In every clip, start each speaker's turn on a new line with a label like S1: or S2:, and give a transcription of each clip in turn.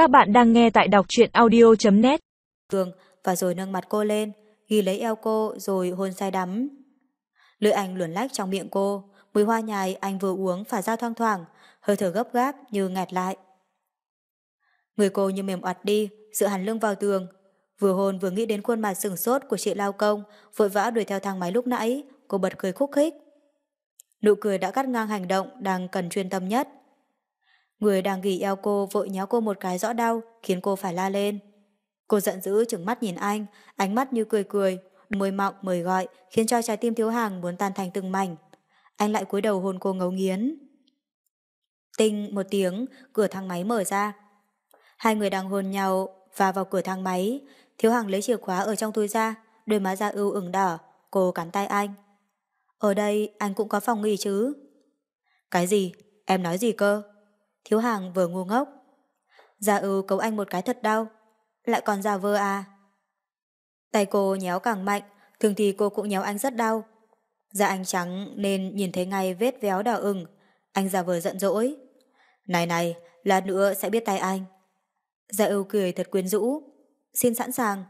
S1: Các bạn đang nghe tại đọc truyện audio.net
S2: Cường và rồi nâng mặt cô lên, ghi lấy eo cô rồi hôn say đắm. Lưỡi anh luồn lách trong miệng cô, mùi hoa nhài anh vừa uống phả ra thoang thoảng, hơi thở gấp gáp như ngạt lại. Người cô như mềm oặt đi, dựa hẳn lưng vào tường. Vừa hôn vừa nghĩ đến khuôn mặt sừng sốt của chị Lao Công, vội vã đuổi theo thang máy lúc nãy, cô bật cười khúc khích. Nụ cười đã cắt ngang hành động đang cần chuyên tâm nhất. Người đang ghi eo cô vội nhéo cô một cái rõ đau, khiến cô phải la lên. Cô giận dữ trừng mắt nhìn anh, ánh mắt như cười cười, môi mọng mời gọi, khiến cho trái tim thiếu hàng muốn tan thành từng mảnh. Anh lại cúi đầu hôn cô ngấu nghiến. Tinh một tiếng, cửa thang máy mở ra. Hai người đang hôn nhau và vào cửa thang máy, thiếu hàng lấy chìa khóa ở trong túi ra, đôi má da ưu ửng đỏ, cô cắn tay anh. Ở đây anh cũng có phòng nghỉ chứ? Cái gì? Em nói gì cơ? Thiếu hàng vừa ngu ngốc. Gia ưu ừ cấu anh một cái thật đau. Lại còn giả vơ à? Tay cô nhéo càng mạnh, thường thì cô cũng nhéo anh rất đau. Da anh trắng nên nhìn thấy ngay vết véo đỏ ửng. Anh giả vờ giận dỗi. Này này, lát nữa sẽ biết tay anh. Gia ưu ừ cười thật quyến rũ. Xin sẵn sàng.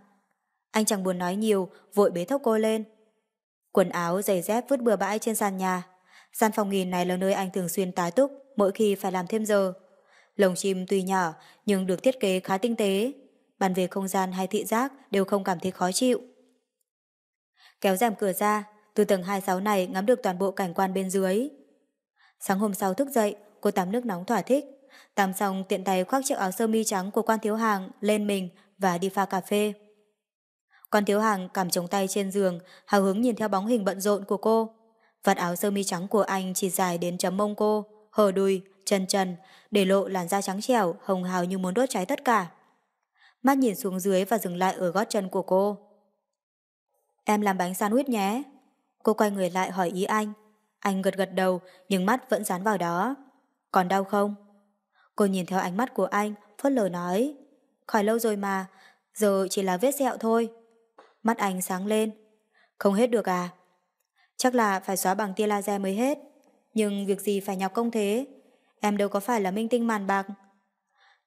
S2: Anh chẳng buồn nói nhiều, vội bế thốc cô lên. Quần áo, giày dép vứt bừa bãi trên sàn nhà. Gian phòng nghìn này là nơi anh thường xuyên tái túc mỗi khi phải làm thêm giờ. Lồng chim tuy nhỏ nhưng được thiết kế khá tinh tế. Bàn về không gian hay thị giác đều không cảm thấy khó chịu. Kéo rèm cửa ra, từ tầng 26 này ngắm được toàn bộ cảnh quan bên dưới. Sáng hôm sau thức dậy, cô tắm nước nóng thỏa thích. Tắm xong tiện tay khoác chiếc áo sơ mi trắng của quan thiếu hàng lên mình và đi pha cà phê. Quan thiếu hàng cầm chống tay trên giường, hào hứng nhìn theo bóng hình bận rộn của cô. Vạt áo sơ mi trắng của anh chỉ dài đến chấm mông cô, hở đùi, chân chân, để lộ làn da trắng trẻo, hồng hào như muốn đốt cháy tất cả. Mắt nhìn xuống dưới và dừng lại ở gót chân của cô. Em làm bánh sandwich nhé. Cô quay người lại hỏi ý anh. Anh gật gật đầu, nhưng mắt vẫn dán vào đó. Còn đau không? Cô nhìn theo ánh mắt của anh, phớt lờ nói. Khỏi lâu rồi mà, giờ chỉ là vết sẹo thôi. Mắt anh sáng lên. Không hết được à? Chắc là phải xóa bằng tia laser mới hết. Nhưng việc gì phải nhọc công thế? Em đâu có phải là minh tinh màn bạc.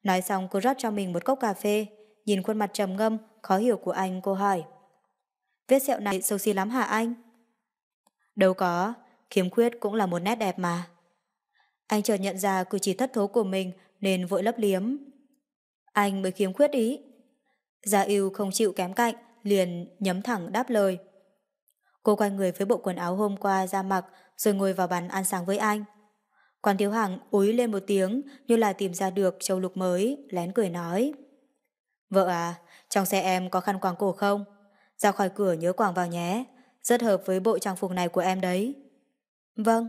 S2: Nói xong cô rót cho mình một cốc cà phê, nhìn khuôn mặt trầm ngâm, khó hiểu của anh, cô hỏi. Vết sẹo này xấu xí lắm hả anh? Đâu có, khiếm khuyết cũng là một nét đẹp mà. Anh chợt nhận ra cử chỉ thất thố của mình nên vội lấp liếm. Anh mới khiếm khuyết ý. Gia yêu không chịu kém cạnh, liền nhấm thẳng đáp lời. Cô quay người với bộ quần áo hôm qua ra mặc rồi ngồi vào bàn ăn sáng với anh. Quan thiếu hàng úi lên một tiếng như là tìm ra được châu lục mới, lén cười nói. Vợ à, trong xe em có khăn quàng cổ không? Ra khỏi cửa nhớ quàng vào nhé, rất hợp với bộ trang phục này của em đấy. Vâng.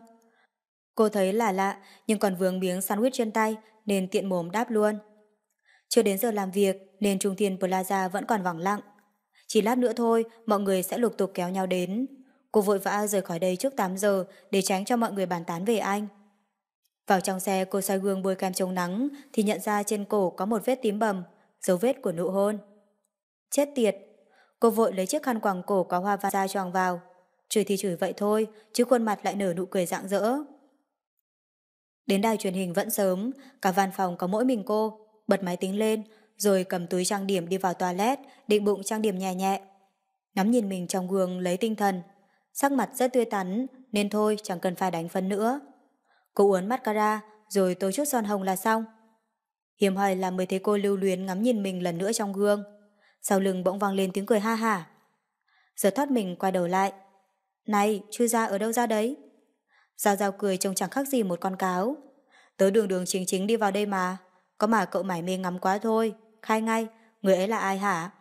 S2: Cô thấy là lạ nhưng còn vướng miếng sandwich trên tay nên tiện mồm đáp luôn. Chưa đến giờ làm việc nên Trung Thiên Plaza vẫn còn vắng lặng. Chỉ lát nữa thôi, mọi người sẽ lục tục kéo nhau đến. Cô vội vã rời khỏi đây trước 8 giờ để tránh cho mọi người bàn tán về anh. Vào trong xe cô soi gương bôi kem chống nắng thì nhận ra trên cổ có một vết tím bầm, dấu vết của nụ hôn. Chết tiệt! Cô vội lấy chiếc khăn quàng cổ có hoa văn ra choàng vào. Chửi thì chửi vậy thôi, chứ khuôn mặt lại nở nụ cười rạng rỡ. Đến đài truyền hình vẫn sớm, cả văn phòng có mỗi mình cô, bật máy tính lên, rồi cầm túi trang điểm đi vào toilet, định bụng trang điểm nhẹ nhẹ. Ngắm nhìn mình trong gương lấy tinh thần, sắc mặt rất tươi tắn, nên thôi chẳng cần phải đánh phấn nữa. Cô uốn mascara, rồi tô chút son hồng là xong. Hiểm hoi là mới thấy cô lưu luyến ngắm nhìn mình lần nữa trong gương. Sau lưng bỗng vang lên tiếng cười ha hả. Giờ thoát mình quay đầu lại. Này, chư ra ở đâu ra đấy? Giao giao cười trông chẳng khác gì một con cáo. Tớ đường đường chính chính đi vào đây mà. Có mà cậu mải mê ngắm quá thôi khai ngay, người ấy là ai hả?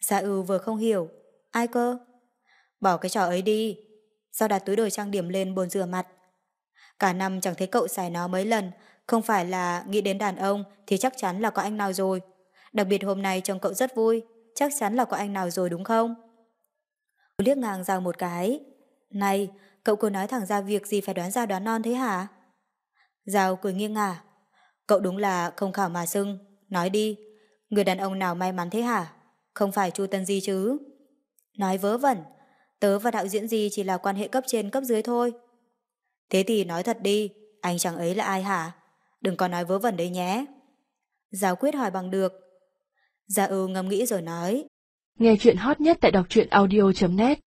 S2: Dạ ưu vừa không hiểu. Ai cơ? Bỏ cái trò ấy đi. Sao đặt túi đồ trang điểm lên bồn rửa mặt? Cả năm chẳng thấy cậu xài nó mấy lần, không phải là nghĩ đến đàn ông thì chắc chắn là có anh nào rồi. Đặc biệt hôm nay trông cậu rất vui, chắc chắn là có anh nào rồi đúng không? Cô liếc ngang ra một cái. Này, cậu cứ nói thẳng ra việc gì phải đoán ra đoán non thế hả? Giao cười nghiêng ngả. Cậu đúng là không khảo mà sưng. Nói đi, Người đàn ông nào may mắn thế hả? Không phải Chu Tân Di chứ? Nói vớ vẩn, tớ và đạo diễn Di chỉ là quan hệ cấp trên cấp dưới thôi. Thế thì nói thật đi, anh chàng ấy là ai hả? Đừng có nói vớ vẩn đấy nhé. Giáo quyết hỏi bằng được. Gia ưu ngâm nghĩ rồi nói.
S1: Nghe chuyện hot nhất tại đọc truyện audio.net